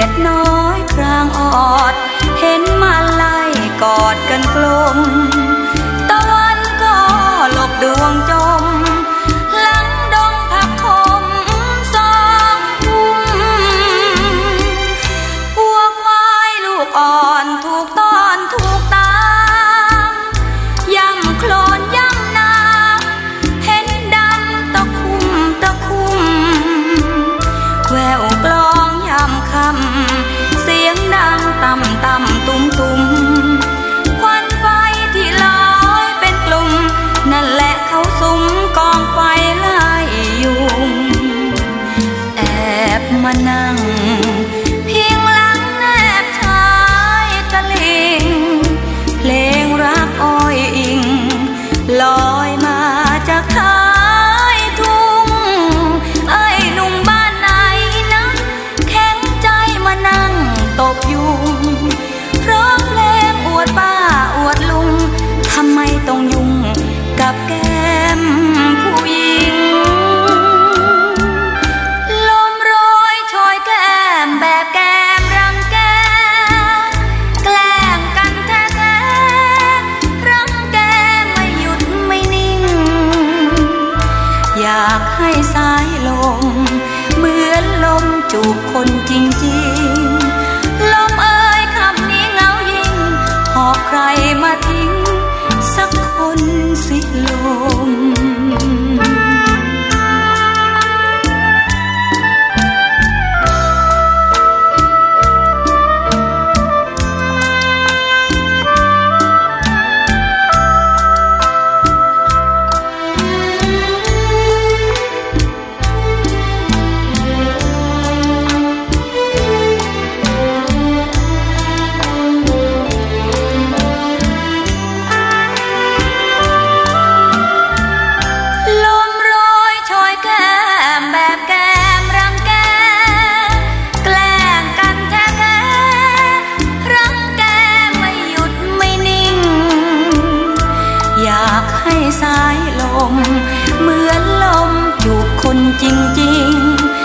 ียดน้อยกลางออด เห็นมาไล่กอดกันกลม ตะวันก็หลบดวงจมลังดงผักขมสองทุ่มหัวควายลูกออนานั่ง พิงหลังแนบชายตะลิง เพลงรักอ้อยอิง ลอยมาจากท้ายทุ่งไอ้หนุ่มบ้านไหนนะแข็งใจมานั่งตบยุงร้องเพลงอวดป้าอวดลุงทำไมต้องยุง อยากให้สายลม เหมือนลมจูบคนจริงๆ อยากให้สายลม เหมือนลมจูบคนจริง ๆ